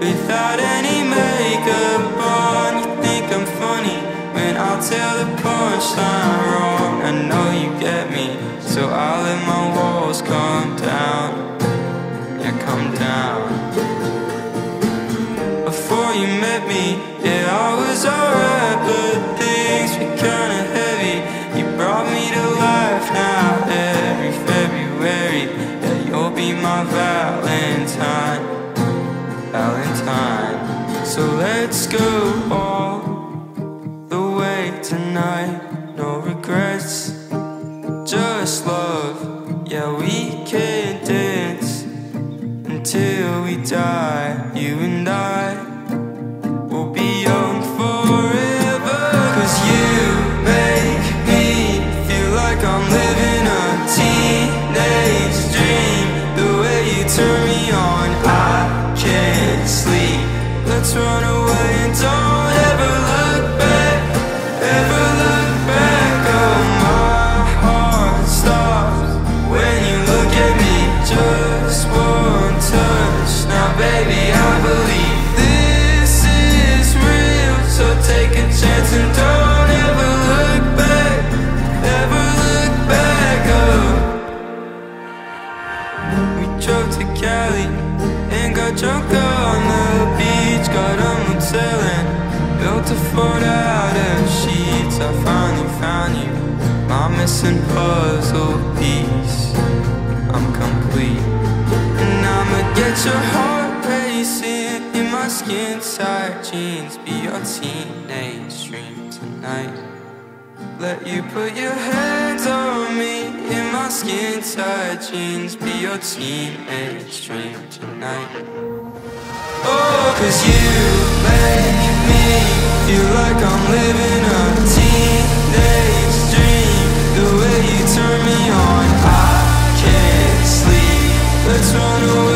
without any makeup on. You think I'm funny when I'll tell the punchline wrong. I know you get me, so I'll let my walls come down. Yeah, come down. Before you met me, yeah, I was alright, but things were kinda heavy. You brought me to life now every February. Yeah, you'll be my Valentine, Valentine. So let's go all the way tonight. No regrets, just love. Yeah, we can dance until we die. You and Don't ever look back. Ever look back. Oh, my heart stops when you look at me. Just one touch. Now, baby, I believe this is real. So take a chance and don't ever look back. Ever look back. Oh. We drove to Cali and got drunk I finally found you, my missing puzzle piece. I'm complete, and I'ma get your heart racing in my skin tight jeans. Be your teenage dream tonight. Let you put your hands on me in my skin tight jeans. Be your teenage dream tonight. Oh, cause you make sono